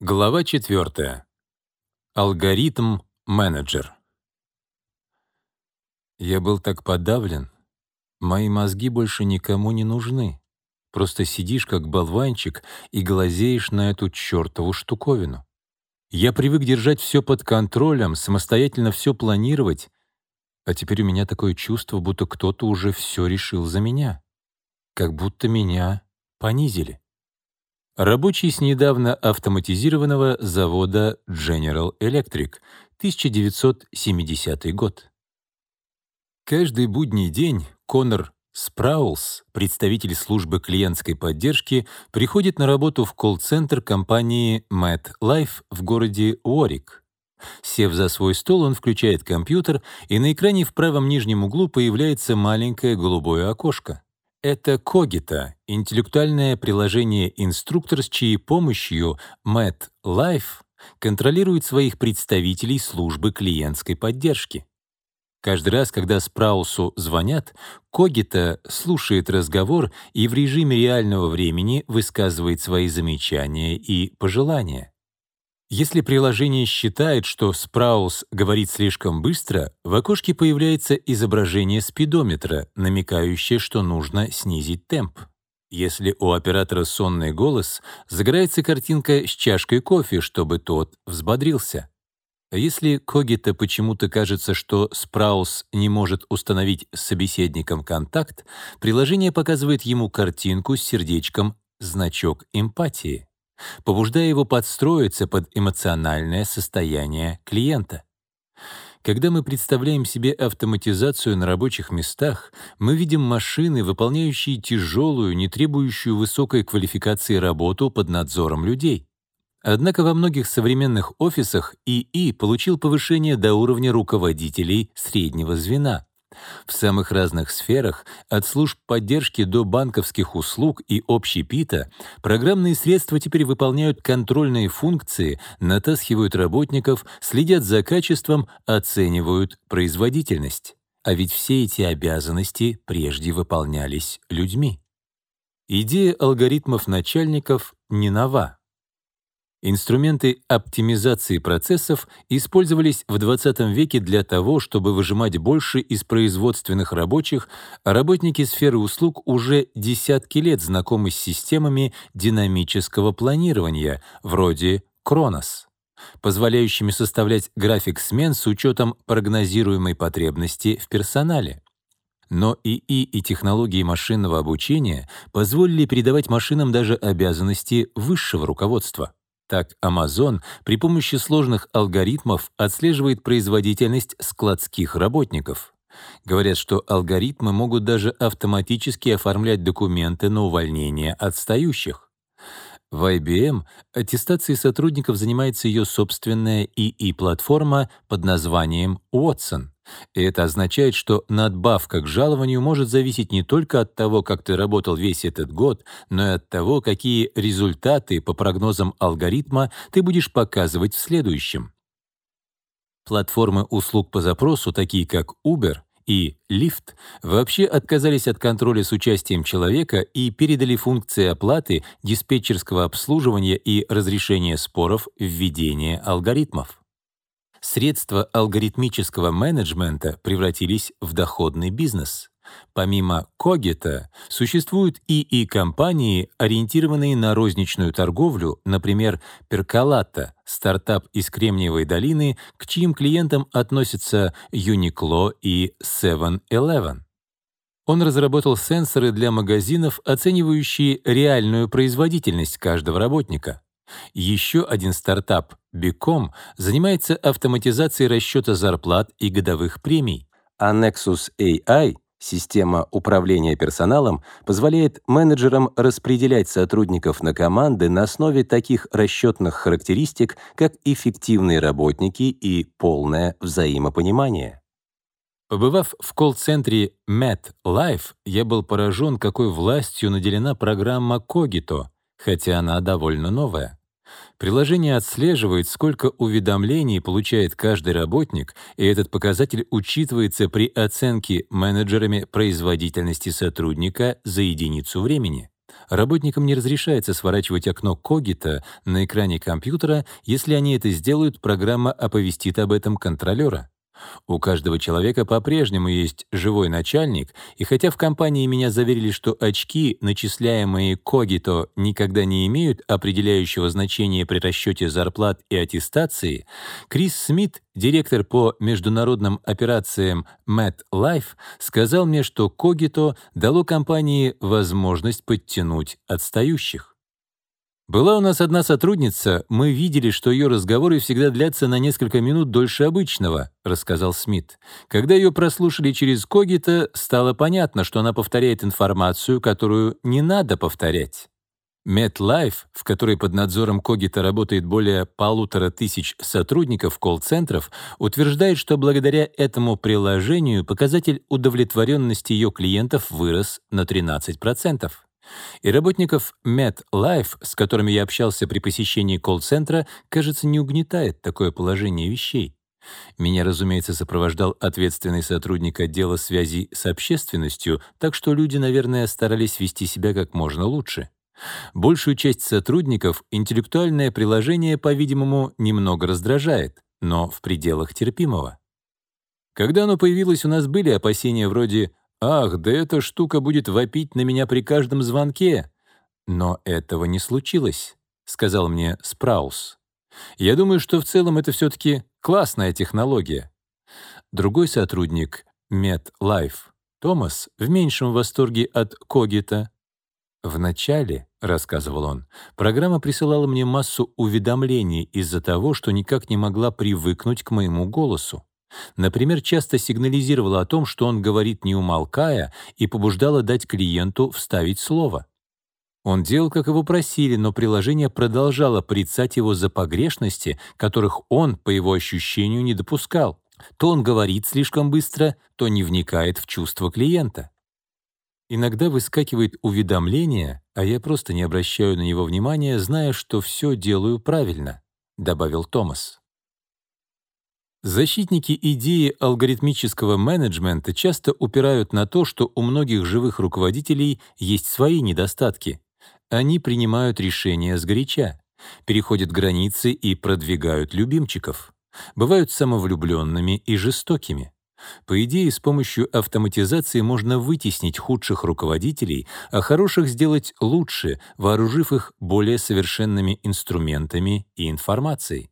Глава 4. Алгоритм-менеджер. Я был так подавлен. Мои мозги больше никому не нужны. Просто сидишь как болванчик и глазеешь на эту чертову штуковину. Я привык держать все под контролем, самостоятельно все планировать, а теперь у меня такое чувство, будто кто-то уже все решил за меня. Как будто меня понизили. Рабочий с недавно автоматизированного завода General Electric, 1970 год. Каждый будний день Конор Спраулс, представитель службы клиентской поддержки, приходит на работу в колл-центр компании MetLife в городе Уорик. Сев за свой стол, он включает компьютер, и на экране в правом нижнем углу появляется маленькое голубое окошко. Это Cogita, интеллектуальное приложение-инструктор, с чьей помощью Matt Life контролирует своих представителей службы клиентской поддержки. Каждый раз, когда Спраусу звонят, Когита слушает разговор и в режиме реального времени высказывает свои замечания и пожелания. Если приложение считает, что Спраус говорит слишком быстро, в окошке появляется изображение спидометра, намекающее, что нужно снизить темп. Если у оператора сонный голос, загорается картинка с чашкой кофе, чтобы тот взбодрился. А если Когита почему-то кажется, что Спраус не может установить с собеседником контакт, приложение показывает ему картинку с сердечком «значок эмпатии» побуждая его подстроиться под эмоциональное состояние клиента. Когда мы представляем себе автоматизацию на рабочих местах, мы видим машины, выполняющие тяжелую, не требующую высокой квалификации работу под надзором людей. Однако во многих современных офисах ИИ получил повышение до уровня руководителей среднего звена. В самых разных сферах, от служб поддержки до банковских услуг и общепита, программные средства теперь выполняют контрольные функции, натаскивают работников, следят за качеством, оценивают производительность. А ведь все эти обязанности прежде выполнялись людьми. Идея алгоритмов начальников не нова. Инструменты оптимизации процессов использовались в 20 веке для того, чтобы выжимать больше из производственных рабочих, а работники сферы услуг уже десятки лет знакомы с системами динамического планирования, вроде Кронос, позволяющими составлять график смен с учетом прогнозируемой потребности в персонале. Но ИИ и технологии машинного обучения позволили передавать машинам даже обязанности высшего руководства. Так Amazon при помощи сложных алгоритмов отслеживает производительность складских работников. Говорят, что алгоритмы могут даже автоматически оформлять документы на увольнение отстающих. В IBM аттестацией сотрудников занимается ее собственная ИИ-платформа под названием Watson — и это означает, что надбавка к жалованию может зависеть не только от того, как ты работал весь этот год, но и от того, какие результаты по прогнозам алгоритма ты будешь показывать в следующем. Платформы услуг по запросу, такие как Uber и Lyft, вообще отказались от контроля с участием человека и передали функции оплаты, диспетчерского обслуживания и разрешения споров в ведение алгоритмов средства алгоритмического менеджмента превратились в доходный бизнес. Помимо Когита, существуют ИИ-компании, ориентированные на розничную торговлю, например, Перкалата, стартап из Кремниевой долины, к чьим клиентам относятся Uniqlo и 7-Eleven. Он разработал сенсоры для магазинов, оценивающие реальную производительность каждого работника. Еще один стартап, Bicom, занимается автоматизацией расчета зарплат и годовых премий, а Nexus AI Система управления персоналом позволяет менеджерам распределять сотрудников на команды на основе таких расчетных характеристик, как эффективные работники и полное взаимопонимание. Побывав в колл-центре MetLife, я был поражен, какой властью наделена программа Cogito, хотя она довольно новая. Приложение отслеживает, сколько уведомлений получает каждый работник, и этот показатель учитывается при оценке менеджерами производительности сотрудника за единицу времени. Работникам не разрешается сворачивать окно Когита на экране компьютера, если они это сделают, программа оповестит об этом контролера. У каждого человека по-прежнему есть живой начальник, и хотя в компании меня заверили, что очки, начисляемые Когито, никогда не имеют определяющего значения при расчете зарплат и аттестации, Крис Смит, директор по международным операциям MetLife, сказал мне, что Когито дало компании возможность подтянуть отстающих. Была у нас одна сотрудница, мы видели, что ее разговоры всегда длятся на несколько минут дольше обычного, рассказал Смит. Когда ее прослушали через Когита, стало понятно, что она повторяет информацию, которую не надо повторять. MetLife, в которой под надзором Когита работает более полутора тысяч сотрудников колл-центров, утверждает, что благодаря этому приложению показатель удовлетворенности ее клиентов вырос на 13%. И работников MetLife, с которыми я общался при посещении колл-центра, кажется, не угнетает такое положение вещей. Меня, разумеется, сопровождал ответственный сотрудник отдела связи с общественностью, так что люди, наверное, старались вести себя как можно лучше. Большую часть сотрудников интеллектуальное приложение, по-видимому, немного раздражает, но в пределах терпимого. Когда оно появилось, у нас были опасения вроде «Ах, да эта штука будет вопить на меня при каждом звонке!» «Но этого не случилось», — сказал мне Спраус. «Я думаю, что в целом это все-таки классная технология». Другой сотрудник, MedLife, Томас, в меньшем восторге от Когита. «Вначале», — рассказывал он, — «программа присылала мне массу уведомлений из-за того, что никак не могла привыкнуть к моему голосу. Например, часто сигнализировала о том, что он говорит не умолкая, и побуждала дать клиенту вставить слово. Он делал, как его просили, но приложение продолжало порицать его за погрешности, которых он, по его ощущению, не допускал. То он говорит слишком быстро, то не вникает в чувства клиента. Иногда выскакивает уведомление, а я просто не обращаю на него внимания, зная, что все делаю правильно», — добавил Томас. Защитники идеи алгоритмического менеджмента часто упирают на то, что у многих живых руководителей есть свои недостатки. Они принимают решения сгоряча, переходят границы и продвигают любимчиков, бывают самовлюбленными и жестокими. По идее, с помощью автоматизации можно вытеснить худших руководителей, а хороших сделать лучше, вооружив их более совершенными инструментами и информацией.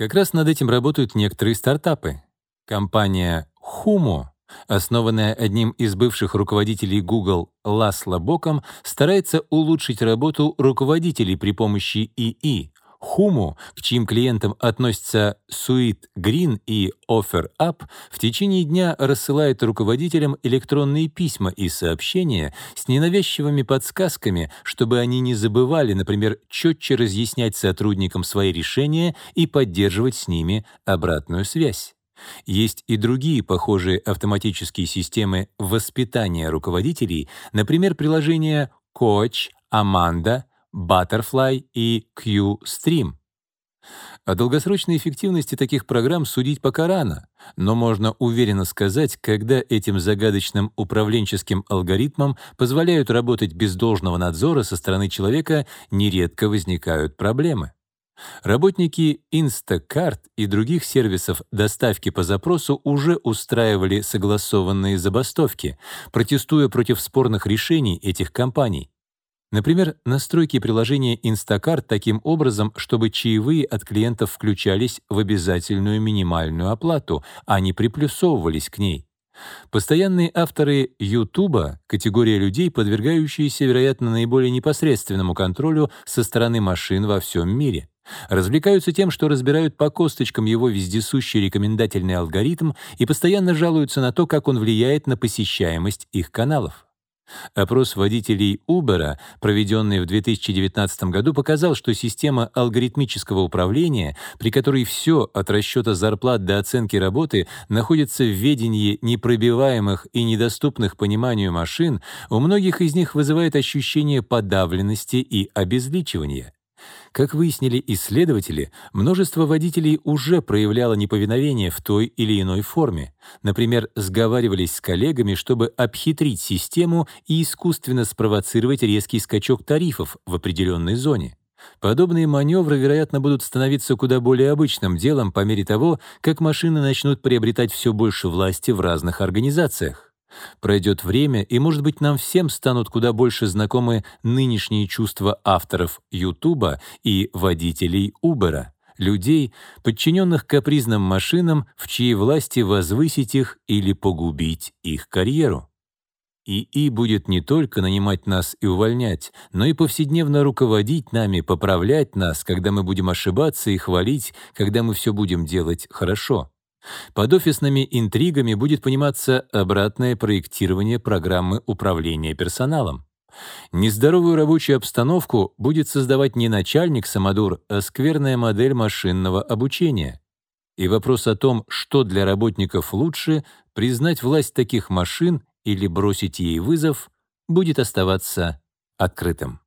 Как раз над этим работают некоторые стартапы. Компания Humo, основанная одним из бывших руководителей Google Ласло Боком, старается улучшить работу руководителей при помощи ИИ, Хуму, к чьим клиентам относятся Sweet Green и OfferUp, в течение дня рассылает руководителям электронные письма и сообщения с ненавязчивыми подсказками, чтобы они не забывали, например, четче разъяснять сотрудникам свои решения и поддерживать с ними обратную связь. Есть и другие похожие автоматические системы воспитания руководителей, например, приложения Coach, Amanda, Butterfly и Q-Stream. О долгосрочной эффективности таких программ судить пока рано, но можно уверенно сказать, когда этим загадочным управленческим алгоритмам позволяют работать без должного надзора со стороны человека, нередко возникают проблемы. Работники Instacart и других сервисов доставки по запросу уже устраивали согласованные забастовки, протестуя против спорных решений этих компаний. Например, настройки приложения Instacart таким образом, чтобы чаевые от клиентов включались в обязательную минимальную оплату, а не приплюсовывались к ней. Постоянные авторы YouTube — категория людей, подвергающиеся, вероятно, наиболее непосредственному контролю со стороны машин во всем мире. Развлекаются тем, что разбирают по косточкам его вездесущий рекомендательный алгоритм и постоянно жалуются на то, как он влияет на посещаемость их каналов. Опрос водителей Uber, проведенный в 2019 году, показал, что система алгоритмического управления, при которой все от расчета зарплат до оценки работы находится в ведении непробиваемых и недоступных пониманию машин, у многих из них вызывает ощущение подавленности и обезличивания. Как выяснили исследователи, множество водителей уже проявляло неповиновение в той или иной форме. Например, сговаривались с коллегами, чтобы обхитрить систему и искусственно спровоцировать резкий скачок тарифов в определенной зоне. Подобные маневры, вероятно, будут становиться куда более обычным делом по мере того, как машины начнут приобретать все больше власти в разных организациях. Пройдет время, и, может быть, нам всем станут куда больше знакомы нынешние чувства авторов Ютуба и водителей Убера, людей, подчиненных капризным машинам, в чьей власти возвысить их или погубить их карьеру. ИИ будет не только нанимать нас и увольнять, но и повседневно руководить нами, поправлять нас, когда мы будем ошибаться, и хвалить, когда мы все будем делать хорошо. Под офисными интригами будет пониматься обратное проектирование программы управления персоналом. Нездоровую рабочую обстановку будет создавать не начальник Самодур, а скверная модель машинного обучения. И вопрос о том, что для работников лучше, признать власть таких машин или бросить ей вызов, будет оставаться открытым.